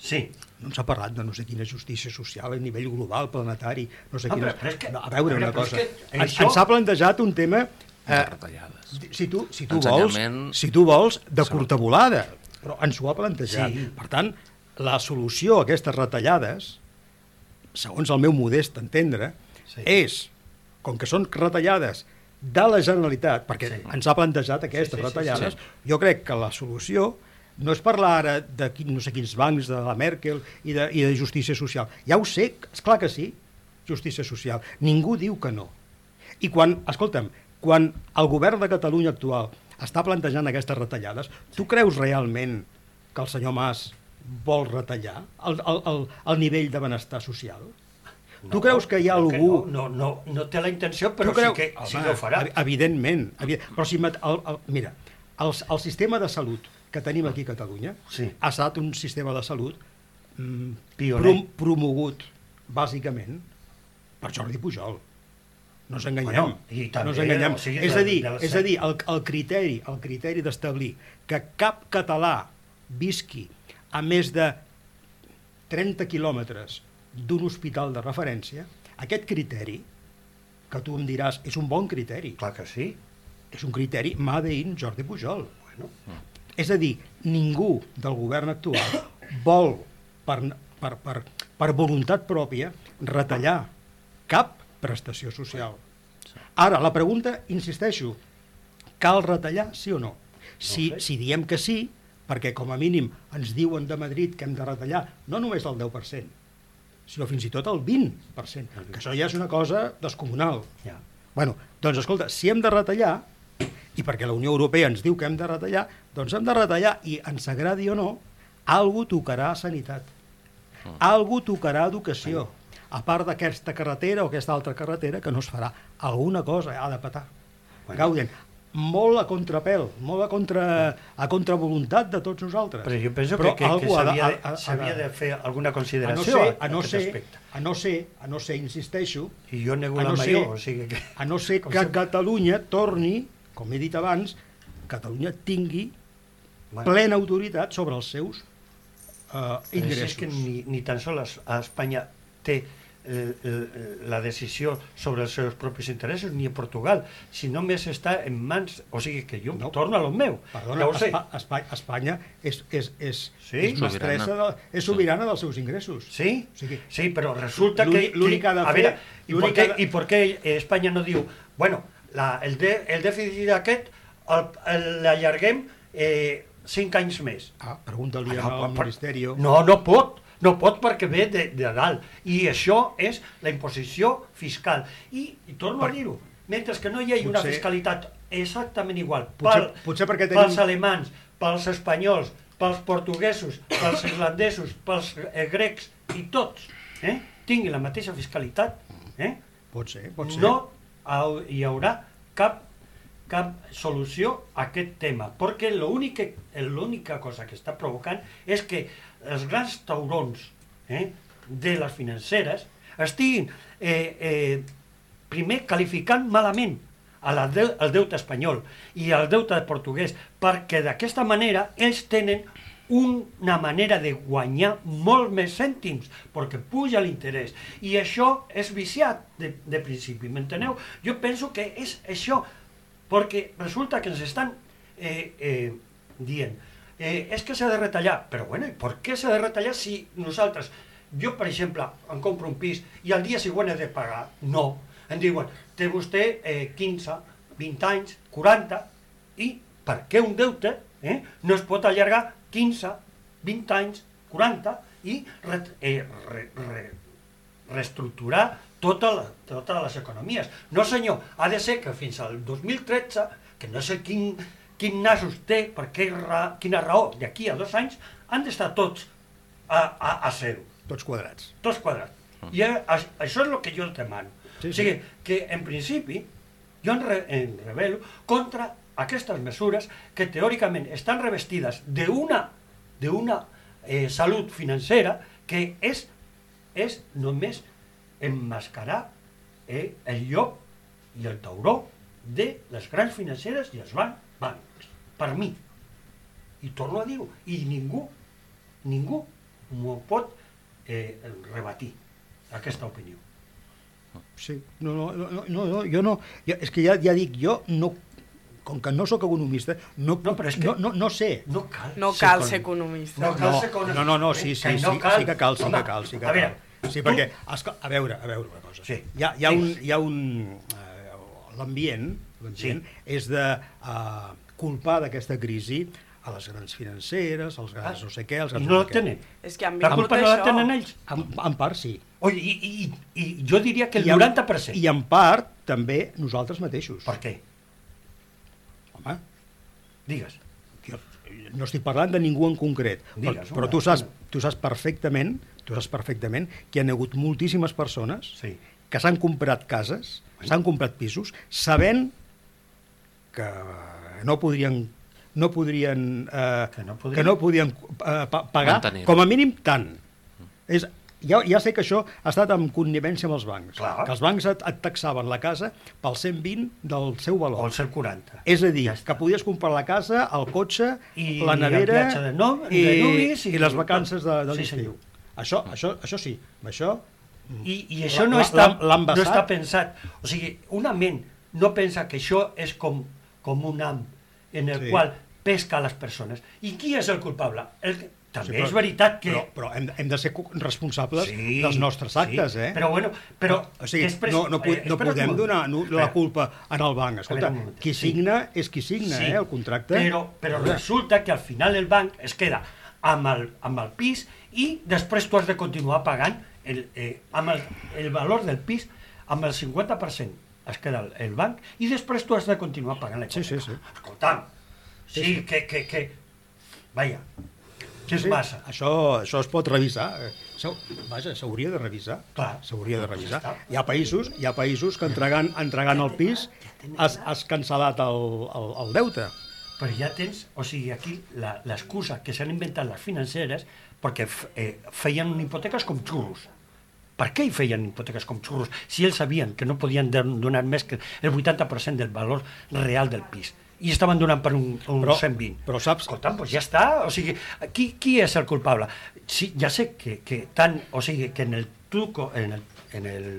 Sí. No ens ha parlat de no sé quina justícia social a nivell global, planetari, no sé Ah, quina... però- és que- no, a veure a veure, una cosa, que ens, això- ens ha plantejat un tema... De Eh, retallades. si tu, si tu vols, Ensenyament- si tu vols, de curta volada, però ens ho ha plantejat. Sí. Per tant, la solució a aquestes retallades, segons el meu modest entendre, Sí. és, com que són retallades de la Generalitat, perquè Sí. ens ha plantejat aquestes Sí, sí, sí, retallades, sí. jo crec que la solució no és parlar ara de no sé quins bancs, de la Merkel i de, i de justícia social. Ja ho sé, és clar que sí, justícia social. Ningú diu que no. I quan, escolta'm, quan el govern de Catalunya actual està plantejant aquestes retallades, tu creus realment que el senyor Mas vol retallar el, el, el, el nivell de benestar social? No, tu creus que hi ha algú... No, no, no, no té la intenció, però Tu sí creu- que, sí que ho farà. evi- Evidentment. evi- Però si, el, el, mira, el, el sistema de salut que tenim aquí a Catalunya Sí. ha estat un sistema de salut mm, prom, promogut, bàsicament, per Jordi Pujol. No ens enganyem. Bueno, i també, no ens enganyem. o sigui, és de- a dir, de la és a dir el, el criteri, el criteri d'establir que cap català visqui a més de 30 quilòmetres d'un hospital de referència, aquest criteri, que tu em diràs, és un bon criteri, Clar que sí. és un criteri made in Jordi Pujol. Bueno, És a dir, ningú del govern actual vol, per, per, per, per voluntat pròpia, retallar cap prestació social. Ara, la pregunta, insisteixo, cal retallar sí o no? Si, si diem que sí, perquè com a mínim ens diuen de Madrid que hem de retallar no només el 10%, sinó fins i tot el 20%, que això ja és una cosa descomunal. ja. Bueno, doncs escolta, si hem de retallar, i perquè la Unió Europea ens diu que hem de retallar, doncs hem de retallar, i ens agradi o no, algú tocarà sanitat, algú tocarà educació, a part d'aquesta carretera o aquesta altra carretera que no es farà. Alguna cosa ha de petar. Bueno. Gaudien. Molt a contrapèl, molt a, contra, a contravoluntat de tots nosaltres. Però jo penso Però que, que, que de- s'havia de, s'havia de fer alguna a no consideració ser, a, no ser, a no ser, a no ser, insisteixo, I jo nego a la no major, ser- o sigui que... a no ser [laughs] que sempre. Catalunya torni, com he dit abans, Catalunya tingui Bueno, plena autoritat sobre els seus però si ingressos. És que ni, ni tan sols a Espanya té eh, eh, la decisió sobre els seus propis interessos, ni a Portugal, si només està en mans... O sigui que jo No. no. torno a lo meu, Perdona, ja ho sé. Espa, Espa, Espanya és, és, és, Sí, és, mestressa sobirana. de, és sobirana dels seus ingressos. Sí, O sigui, sí, però resulta que... que ha de a fer- veure, i, per què, de- I per què Espanya no diu, bueno, la, el, de, el dèficit aquest l'allarguem eh, cinc anys més. ah, pregunta-li Ah, al per- Ministeri. No, no pot, no pot perquè ve de, de dalt. I això és la imposició fiscal. I, i torno Per- a dir-ho, mentre que no hi hagi una Potser- fiscalitat exactament igual Potser- pel, potser perquè tenim- pels alemans, pels espanyols, pels portuguesos, pels irlandesos, pels eh, grecs i tots, eh, tinguin la mateixa fiscalitat, eh, Pot ser, pot ser. no hi haurà cap cap solució a aquest tema, perquè l'única cosa que està provocant és que els grans taurons eh, de les financeres estiguin eh, eh, primer qualificant malament a la de, el deute espanyol i el deute portuguès, perquè d'aquesta manera ells tenen una manera de guanyar molt més cèntims, perquè puja l'interès. I això és viciat de, de principi, m'enteneu? Jo penso que és això, perquè resulta que ens estan eh, eh, dient eh, és que s'ha de retallar, però bueno, i per què s'ha de retallar si nosaltres, jo per exemple, em compro un pis i al dia següent he de pagar? No, em diuen, té vostè eh, 15, 20 anys, 40, i per què un deute eh, no es pot allargar 15, 20 anys, 40 i re, eh, re, re, reestructurar tota la, totes les economies. No senyor, ha de ser que fins al 2013, que no sé quin, quin nasos té, per què, ra, quina raó, d'aquí a dos anys, han d'estar tots a, a, a zero, Tots quadrats. tots quadrats. I a, a, això és el que jo demano. Sí, o sigui, que en principi jo em, re, em rebel·lo contra aquestes mesures que teòricament estan revestides d'una d'una eh, salut financera que és, és només emmascarar eh, el llop i el tauró de les grans financeres i els ban bancs, per mi. I torno a dir-ho, i ningú, ningú m'ho pot eh, rebatir, aquesta opinió. Sí, no, no, no, no, no jo no, ja, és que ja, ja dic, jo no, com que no sóc economista, no, No, però és que- no, no, no sé. No cal, No ser cal ser economista. No cal No, ser economista. no, no, no, sí, Eh, sí, que sí, no sí que cal, sí que cal, sí que a cal. veure, Sí, perquè, a veure, a veure una cosa. Sí. Hi ha, hi ha un... Hi ha un eh, L'ambient l'ambient és de uh, culpar d'aquesta crisi a les grans financeres, als grans Ah, no sé què, als I grans no no la tenen. És que han La vingut culpa no la tenen ells. En, en part sí. Oi, i, i, i jo diria que el I en- 90%. I en part també nosaltres mateixos. Per què? Home, Digues. jo, no estic parlant de ningú en concret, però, Digues, però home, tu saps, tu saps perfectament, tu saps perfectament que hi ha hagut moltíssimes persones Sí. que s'han comprat cases, s'han comprat pisos, sabent que no podrien no podrien, eh, Que no podrien- que no podien eh, pa pagar Mantenir. com a mínim tant. És, ja, ja sé que això ha estat en connivència amb els bancs, Clar. que els bancs et, et taxaven la casa pel 120 del seu valor. O el 140. És a dir, Ja que podies comprar la casa, el cotxe, I la nevera viatge de no- i, de nuvis i, i les vacances de, de Sí, l'estiu. això, això, això sí, això... I, i això no, la- està, no està pensat. O sigui, una ment no pensa que això és com, com un am en el Sí. sí. qual pesca les persones. I qui és el culpable? El, també però- és veritat que... Però, però hem, hem de ser responsables Sí, dels nostres actes, sí, eh? Però bueno, però... o sigui, després, no, no, pu- eh, no podem donar no, la culpa en el banc. Escolta, qui Sí. signa és qui signa, Sí, eh, el contracte. Però, però resulta que al final el banc es queda amb el, amb el pis i després tu has de continuar pagant el, eh, amb el, el valor del pis amb el 50% es queda el, el banc i després tu has de continuar pagant la Sí, hipoteca. sí, sí. Escolta'm, sí, que, que, que... Vaja, que és Sí, massa. Això, això es pot revisar. eh, Vaja, s'hauria de revisar. Clar. S'hauria de revisar. Hi ha països, hi ha països que entregant, entregant el pis has, has cancel·lat el, el, el deute. Però ja tens, o sigui, aquí l'excusa que s'han inventat les financeres perquè eh, feien hipoteques com xurros. Per què hi feien hipoteques com xurros si ells sabien que no podien don- donar més que el 80% del valor real del pis? I estaven donant per un, un Però- 120. però saps- Escolta'm, doncs ja està. O sigui, qui, qui és el culpable? Sí, ja sé que, que tant, o sigui, que en el truco, en el, en el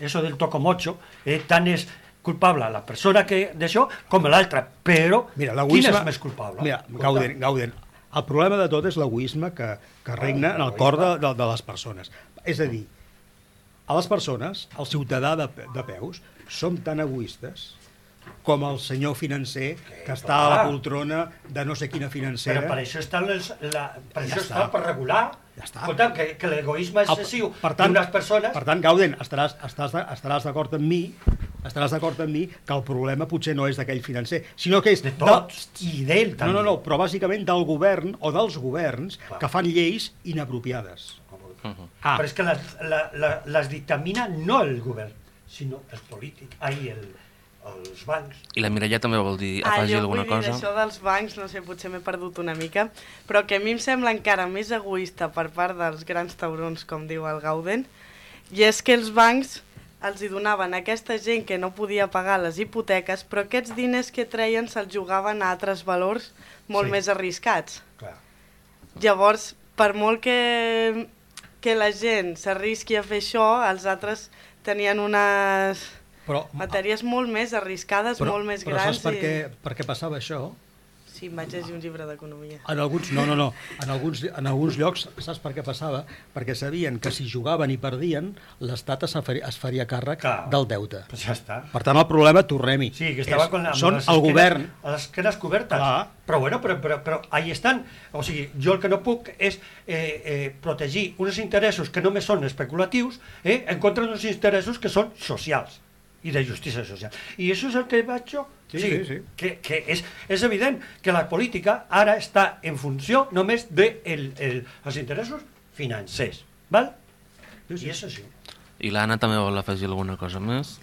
eso del tocomocho, eh, tant és culpable la persona que d'això com l'altra, però Mira, Quin és més culpable? Mira, Escolta. Gauden, Gauden, el problema de tot és l'egoisme que, que regna en el cor de, de, de les persones. És a dir, a les persones, el ciutadà de, de peus, som tan egoistes com el senyor financer que està a la poltrona de no sé quina financera. Però per això està, les, la, per Ja això està. està, per regular. Ja està. Escolta, que, que l'egoisme Ah, excessiu d'unes persones... Per tant, Gauden, estaràs, estàs, de- estaràs d'acord amb mi estaràs d'acord amb mi que el problema potser no és d'aquell financer, sinó que és de tots i d'ell No, també. no, no, però bàsicament del govern o dels governs Clar. que fan lleis inapropiades. Ah. Però és que les, la, la, les dictamina no el govern, sinó el polític, ai, el, els bancs. I la Mireia també vol dir, Ah, afegir jo alguna cosa? d'això dels bancs, no sé, potser m'he perdut una mica, però que a mi em sembla encara més egoista per part dels grans taurons, com diu el Gauden, i és que els bancs els hi donaven a aquesta gent que no podia pagar les hipoteques, però aquests diners que treien se'ls jugaven a altres valors molt Sí. més arriscats. Clar. Llavors, per molt que, que la gent s'arrisqui a fer això, els altres tenien unes Però, matèries molt més arriscades, molt més però grans. saps per què, per què passava això? Sí, em vaig llegir un llibre d'economia. En alguns, no, no, no. En alguns, en alguns llocs, saps per què passava? Perquè sabien que si jugaven i perdien, l'Estat es, faria, es faria càrrec Clar. del deute. Pues ja està. Per tant, el problema, tornem-hi. Sí, que estava és, con amb Són les el govern. A les esquenes cobertes. Clar. Però bueno, però, però, però ahí estan. O sigui, jo el que no puc és eh, eh, protegir uns interessos que només són especulatius eh, en contra d'uns interessos que són socials i de justícia social. I això és el que vaig jo. Sí, o sigui, sí, sí. Que, que és, és evident que la política ara està en funció només dels de el, el, els interessos financers. Val? Sí, sí. I és així. I l'Anna també vol afegir alguna cosa més?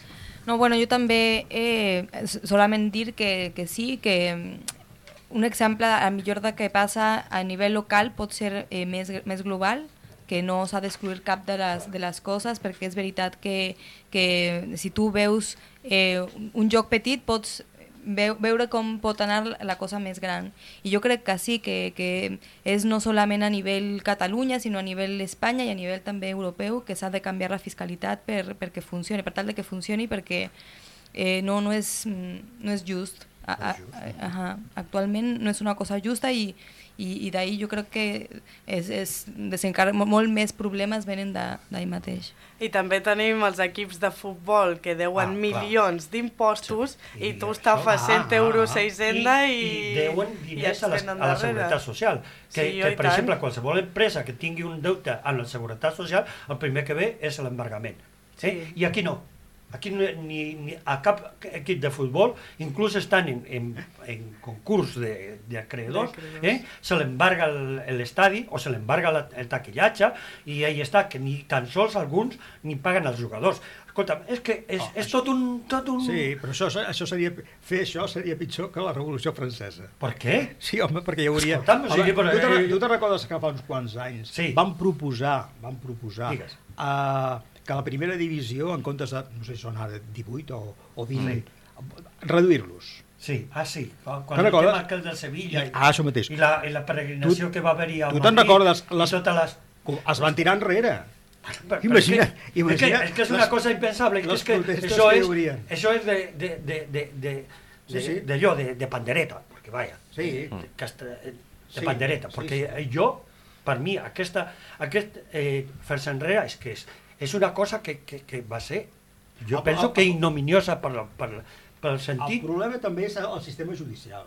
No, bueno, jo també eh, solament dir que, que sí, que mm, un exemple a millor de què passa a nivell local pot ser eh, més, més global, que no s'ha d'excluir cap de les, de les coses, perquè és veritat que, que si tu veus eh, un joc petit pots veu, veure com pot anar la cosa més gran. I jo crec que sí, que, que és no solament a nivell Catalunya, sinó a nivell Espanya i a nivell també europeu, que s'ha de canviar la fiscalitat per, funcioni, per tal de que funcioni, perquè eh, no, no, és, mm, no és just. A, ajá. Actualment no és una cosa justa i, i, i d'ahir jo crec que és, és desencar molt més problemes venen d'ahir mateix. I també tenim els equips de futbol que deuen Ah, milions d'impostos I i tu estafes 100 ah, euros ah, a Hisenda i, i deuen i diners et a, les, a la. Seguretat Social. Que, Sí, que per tant. exemple, qualsevol empresa que tingui un deute amb la Seguretat Social, el primer que ve és l'embargament. Eh? Sí. I aquí no. Aquí no, ni, ni a cap equip de futbol, inclús estan en, en, en concurs de, de acreedors, eh? se l'embarga el- l'estadi o se l'embarga la- el taquillatge i ahí està, que ni tan sols alguns ni paguen els jugadors. Escolta, és que és, Oh, és tot un... Tot un... Sí, però això, això seria, fer això seria pitjor que la Revolució Francesa. Per què? Sí, home, perquè hi hauria... Escolta'm, Home, però, tu, te'n- eh, tu te'n recordes que fa uns quants anys Sí. van proposar, van proposar Digues. uh, que la primera divisió, en comptes de, no sé si són ara 18 o, o 20, reduir-los. Sí, ah, sí, quan, el tema aquell del Sevilla i, Ah, això mateix. i, la, i la peregrinació Tu- que va haver-hi a tu Madrid te'n recordes les- totes les... Es van tirar enrere. Però- però Imagina- és que, imagina és que, és que és una les- cosa impensable, és que això és, això és de, de, de, de, de, Sí, de, sí. d'allò, de, de pandereta, perquè vaja, Sí. de, de Sí, pandereta, sí, perquè sí. jo, per mi, aquesta, aquest eh, fer-se enrere és que és, és una cosa que, que, que va ser, jo El- penso el- que ignominiosa per, per, pel El sentit problema també és el sistema judicial.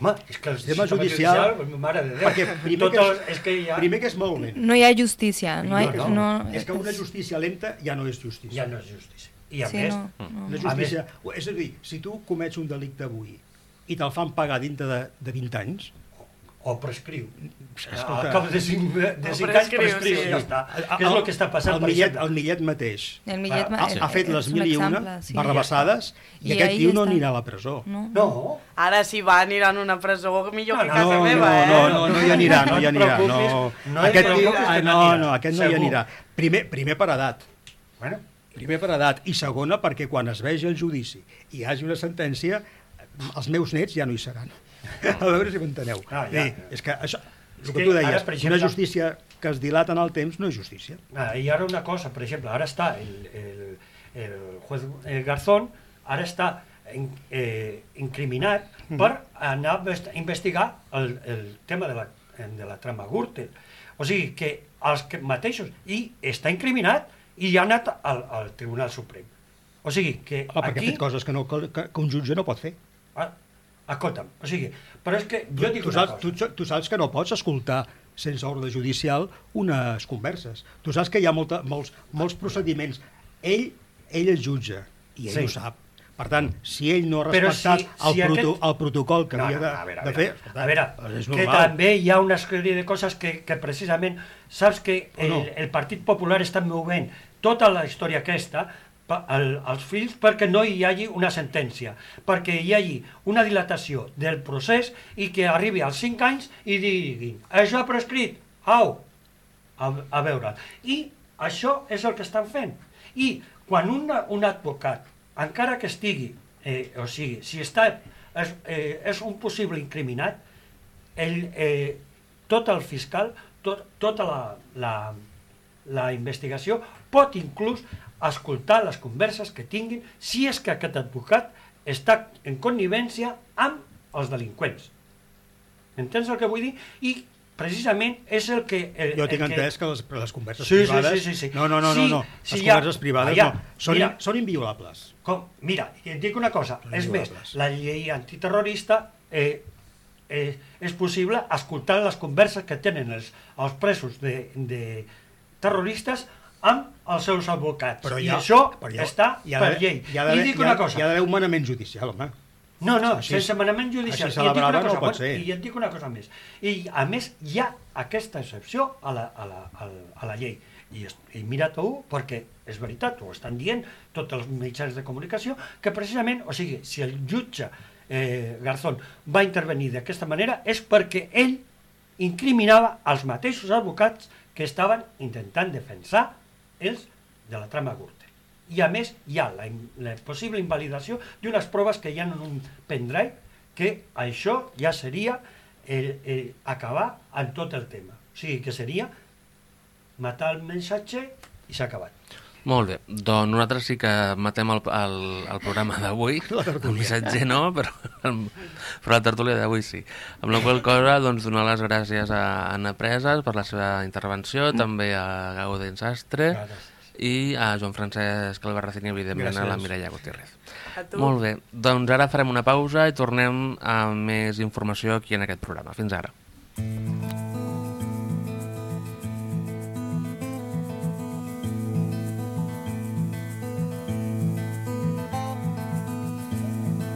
Home, és que el sistema sistema judicial- judicial, mare de Déu, Perquè primer tot que el, és- és que ja, Primer que és molt lent. No hi ha justícia. No, hi, No, no, no. És que una justícia lenta ja no és justícia. ja no és justícia. I a sí, més, no, no. Una justícia... És a dir, si tu comets un delicte avui i te'l fan pagar dintre de, de 20 anys, o prescriu. Escolta, Al cap de 5, de O 5 anys prescriu, sí. ja està. Que és el que està passant, el per millet, el millet mateix El Millet Ah, ha, és- ha fet les mil i una sí. barrabassades i, I aquest tio no està. anirà a la presó. No. No, Ara si va aniran a una presó millor No, que no, casa no, meva, no, eh? no, no, no hi anirà, no No hi anirà. No. no aquest tio, ah, no no, anirà, no, aquest no hi anirà. Primer, primer per edat. bueno, Primer per edat i segona perquè quan es vegi el judici i hi hagi una sentència, els meus nets ja no hi seran. A veure si m'enteneu. Ah, ja. Bé, és que això, el que tu ara, deies, una exemple- justícia que es dilata en el temps no és justícia. ah, i ara una cosa, per exemple, ara està el, el, el juez el Garzón, ara està en, eh, incriminat per anar a invest- investigar el, el tema de la, de la trama Gürtel. O sigui, que els que mateixos, i està incriminat i ha anat al, al Tribunal Suprem. O sigui, que Home, perquè aquí... ha fet coses que, no, que, que un jutge no pot fer. Ah, escolta'm, o sigui, però és que jo dic tu, una saps, cosa. tu, tu saps que no pots escoltar sense ordre judicial unes converses. Tu saps que hi ha molta, molts, molts procediments. Ell, ell és jutge i ell Sí. ho sap. Per tant, si ell no ha Però respectat si- el, si proto, aquest- el protocol que No, havia no, de, a veure, a de fer... a veure, doncs és que també hi ha una sèrie de coses que, que precisament saps que el, no? el Partit Popular està movent tota la història aquesta el, als fills perquè no hi hagi una sentència, perquè hi hagi una dilatació del procés i que arribi als 5 anys i diguin això ha prescrit, au, a, a veure. I això és el que estan fent. I quan un, un advocat, encara que estigui, eh, o sigui, si està, és, eh, és un possible incriminat, el, eh, tot el fiscal, tot, tota la, la, la investigació pot inclús escoltar les converses que tinguin si és que aquest advocat està en connivència amb els delinqüents. Entens el que vull dir? I precisament és el que... El, Jo tinc el entès que les, les converses Sí, sí, privades... sí, sí, sí. No, no, no, Sí, no, no. sí, les ja- converses privades allà, no. Són, mira. són inviolables. Com, mira, et dic una cosa, Són és més, la llei antiterrorista eh, eh, és possible escoltar les converses que tenen els, els presos de, de terroristes amb els seus advocats. Però I hi ha- això però ha- està ha per llei. Ha I dic una cosa, Hi ha d'haver un manament judicial, home. no, no, Així- sense manament judicial. així I et celebrada no cosa, pot ser. I et dic una cosa més. I a més hi ha aquesta excepció a la, a la, a la, a la llei. I, I mira tu, perquè és veritat, ho estan dient tots els mitjans de comunicació, que precisament, o sigui, si el jutge eh, Garzón va intervenir d'aquesta manera és perquè ell incriminava els mateixos advocats que estaven intentant defensar els de la trama Gürtel. I a més hi ha la, la possible invalidació d'unes proves que hi ha en un pendrive que això ja seria el, el acabar amb tot el tema. O sigui, que seria matar el missatge i s'ha acabat. Molt bé, doncs nosaltres sí que matem el, el, el programa d'avui. [laughs] El missatge no, [laughs] però, però la tertúlia d'avui sí. Amb la qual cosa, doncs, donar les gràcies a Anna Preses per la seva intervenció, també a Gaudent Sastre Gràcies. i a Joan Francesc Albarracín i, evidentment, a la Gràcies. Mireia Gutiérrez. Molt bé, doncs ara farem una pausa i tornem amb més informació aquí en aquest programa. Fins ara.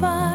l'espai,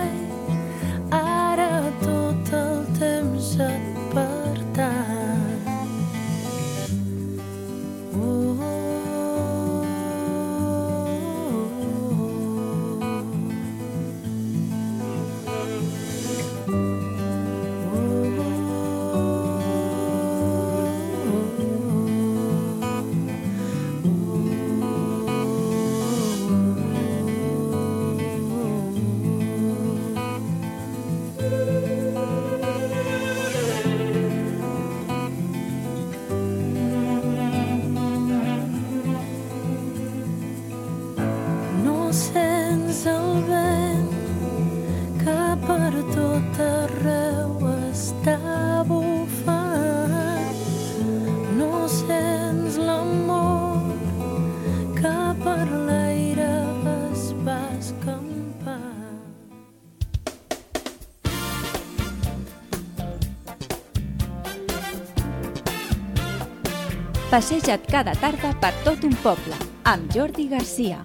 Passeja't cada tarda per tot un poble, amb Jordi Garcia.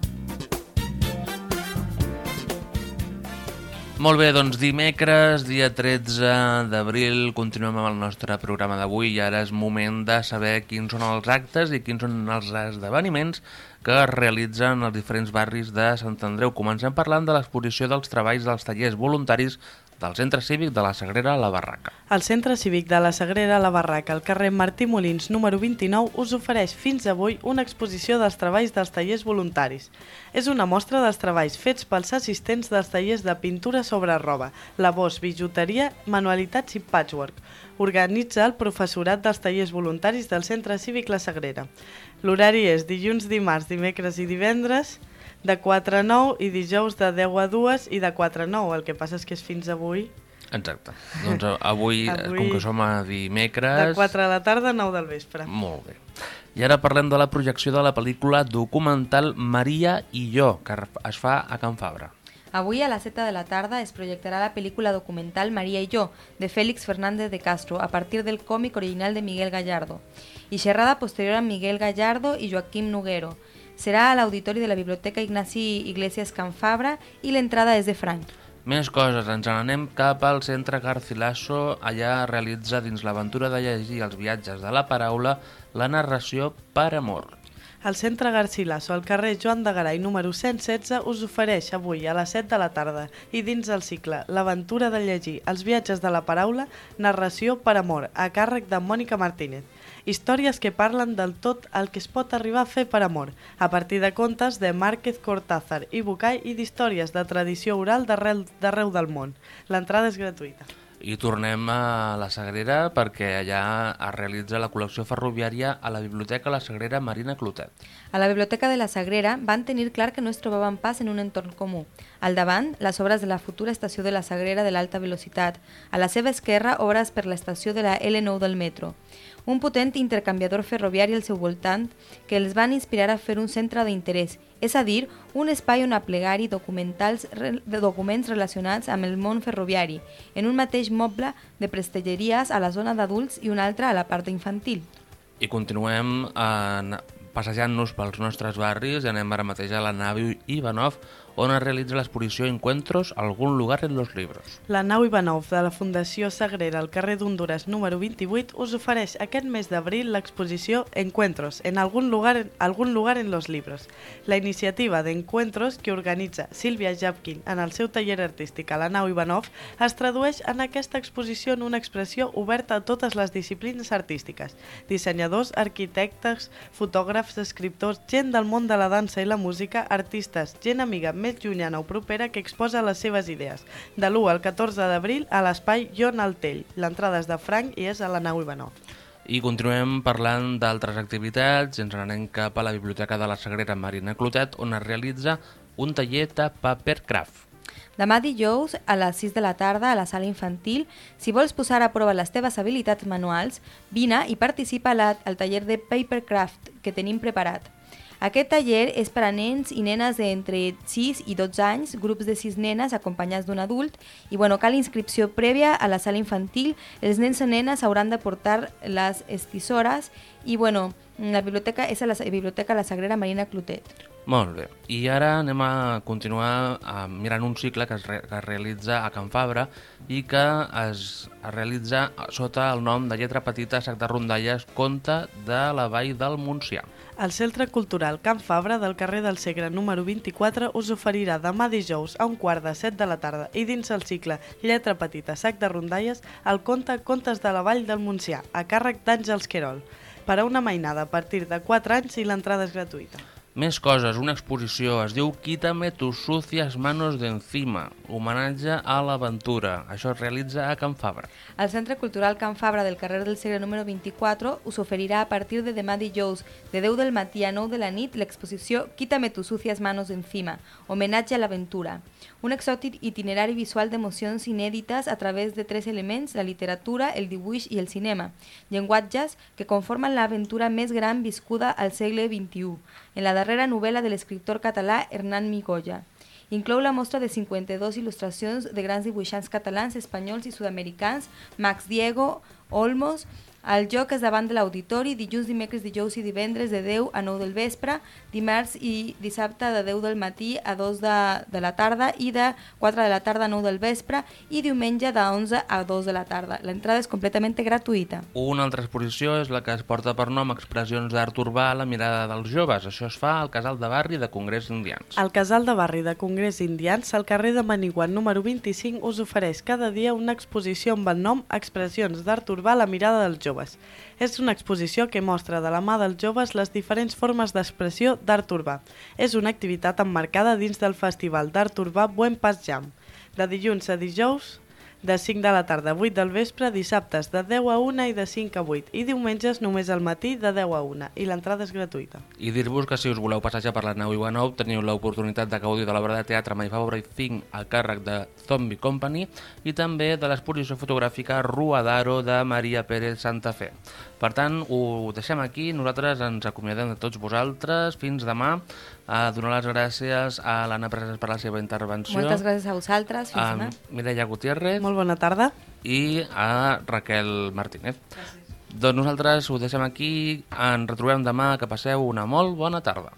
Molt bé, doncs dimecres, dia 13 d'abril, continuem amb el nostre programa d'avui i ara és moment de saber quins són els actes i quins són els esdeveniments que es realitzen als diferents barris de Sant Andreu. Comencem parlant de l'exposició dels treballs dels tallers voluntaris del Centre Cívic de la Sagrera a la Barraca. El Centre Cívic de la Sagrera a la Barraca, al carrer Martí Molins, número 29, us ofereix fins avui una exposició dels treballs dels tallers voluntaris. És una mostra dels treballs fets pels assistents dels tallers de pintura sobre roba, labors, bijuteria, manualitats i patchwork. Organitza el professorat dels tallers voluntaris del Centre Cívic La Sagrera. L'horari és dilluns, dimarts, dimecres i divendres, de 4 a 9 i dijous de 10 a 2 i de 4 a 9. El que passa és que és fins avui Exacte. Doncs avui, [laughs] avui com que som a dimecres... de 4 de la tarda a 9 del vespre. Molt bé. I ara parlem de la projecció de la pel·lícula documental Maria i jo, que es fa a Can Fabra. Avui a les 7 de la tarda es projectarà la pel·lícula documental María y yo, de Félix Fernández de Castro, a partir del còmic original de Miguel Gallardo, i xerrada posterior a Miguel Gallardo i Joaquim Noguero. Serà a l'auditori de la Biblioteca Ignasi Iglesias Can Fabra i l'entrada és de franc. Més coses, ens n'anem cap al centre Garcilaso, allà realitza dins l'aventura de llegir els viatges de la paraula la narració per amor. El Centre Garcilaso, al carrer Joan de Garay, número 116, us ofereix avui a les 7 de la tarda i dins el cicle L'aventura de llegir els viatges de la paraula, narració per amor, a càrrec de Mònica Martínez. Històries que parlen del tot el que es pot arribar a fer per amor, a partir de contes de Márquez Cortázar i Bucay i d'històries de tradició oral d'arreu d'arreu del món. L'entrada és gratuïta. I tornem a la Sagrera perquè allà es realitza la col·lecció ferroviària a la Biblioteca La Sagrera Marina Clotet. A la Biblioteca de la Sagrera van tenir clar que no es trobaven pas en un entorn comú. Al davant, les obres de la futura estació de la Sagrera de l'alta velocitat. A la seva esquerra, obres per l'estació de la L9 del metro. Un potent intercanviador ferroviari al seu voltant que els van inspirar a fer un centre d'interès, és a dir, un espai on aplegar-hi de documents relacionats amb el món ferroviari, en un mateix moble de prestelleries a la zona d'adults i un altre a la part infantil. I continuem eh, passejant-nos pels nostres barris i anem ara mateix a la nau Ivanov, on es realitza l'exposició Encuentros, algun lugar en los libros. La nau Ivanov de la Fundació Sagrera al carrer d'Honduras número 28 us ofereix aquest mes d'abril l'exposició Encuentros, en algun lugar, algun lugar en los libros. La iniciativa d'Encuentros que organitza Sílvia Japkin en el seu taller artístic a la nau Ivanov es tradueix en aquesta exposició en una expressió oberta a totes les disciplines artístiques. Dissenyadors, arquitectes, fotògrafs, escriptors, gent del món de la dansa i la música, artistes, gent amiga més llunyana o propera que exposa les seves idees. De l'1 al 14 d'abril a l'espai Jon Altell. L'entrada és de franc i és a la nau Ivanov. I continuem parlant d'altres activitats i ens n'anem cap a la Biblioteca de la Sagrera Marina Clotet, on es realitza un taller de papercraft. Demà dijous, a les 6 de la tarda, a la sala infantil, si vols posar a prova les teves habilitats manuals, vine i participa al taller de Papercraft que tenim preparat. Aquest taller és per a nens i nenes d'entre 6 i 12 anys, grups de 6 nenes acompanyats d'un adult, i bueno, cal inscripció prèvia a la sala infantil. Els nens o nenes hauran de portar les estissores i bueno, la biblioteca és a la Biblioteca La Sagrera Marina Clotet. Molt bé. I ara anem a continuar eh, mirant un cicle que es, re que es realitza a Can Fabra i que es, es realitza sota el nom de Lletra Petita Sac de Rondalles Conte de la Vall del Montsià. El Centre Cultural Can Fabra del carrer del Segre número 24 us oferirà demà dijous a un quart de set de la tarda i dins el cicle Lletra Petita Sac de Rondalles el conte Contes de la Vall del Montsià a càrrec d'Àngels Querol per a una mainada a partir de 4 anys i l'entrada és gratuïta. Més coses, una exposició, es diu Quítame tus sucias manos de encima, homenatge a l'aventura. Això es realitza a Can Fabra. El Centre Cultural Can Fabra del carrer del Segre número 24 us oferirà a partir de demà dijous de 10 del matí a 9 de la nit l'exposició Quítame tus sucias manos de encima, homenatge a l'aventura. Un exòtic itinerari visual d'emocions inèdites a través de tres elements, la literatura, el dibuix i el cinema, llenguatges que conformen l'aventura més gran viscuda al segle XXI, en la darrera novel·la de l'escriptor català Hernán Migoya. Inclou la mostra de 52 il·lustracions de grans dibuixants catalans, espanyols i sud-americans, Max Diego, Olmos, el joc és davant de l'auditori, dilluns, dimecres, dijous i divendres de 10 a 9 del vespre, dimarts i dissabte de 10 del matí a 2 de, de la tarda i de 4 de la tarda a 9 del vespre i diumenge de 11 a 2 de la tarda. L'entrada és completament gratuïta. Una altra exposició és la que es porta per nom Expressions d'art urbà a la mirada dels joves. Això es fa al Casal de Barri de Congrés Indians. El Casal de Barri de Congrés Indians, al carrer de Maniguan número 25, us ofereix cada dia una exposició amb el nom Expressions d'art urbà a la mirada dels joves. És una exposició que mostra de la mà dels joves les diferents formes d'expressió d'art urbà. És una activitat emmarcada dins del Festival d'Art Urbà Buen Pas Jam, de dilluns a dijous de 5 de la tarda a 8 del vespre, dissabtes de 10 a 1 i de 5 a 8, i diumenges només al matí de 10 a 1, i l'entrada és gratuïta. I dir-vos que si us voleu passejar per la nau Iguanov teniu l'oportunitat de gaudir de l'obra de teatre My Favorite Thing a càrrec de Zombie Company i també de l'exposició fotogràfica Ruadaro de Maria Pérez Santa Fe. Per tant, ho deixem aquí, nosaltres ens acomiadem de tots vosaltres, fins demà, a donar les gràcies a l'Anna Presas per la seva intervenció, Moltes gràcies a vosaltres. Fins a demà. Mireia Gutiérrez Molt bona tarda. i a Raquel Martínez. Doncs nosaltres ho deixem aquí, ens retrobem demà, que passeu una molt bona tarda.